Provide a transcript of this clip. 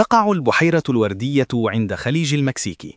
تقع البحيرة الوردية عند خليج المكسيك.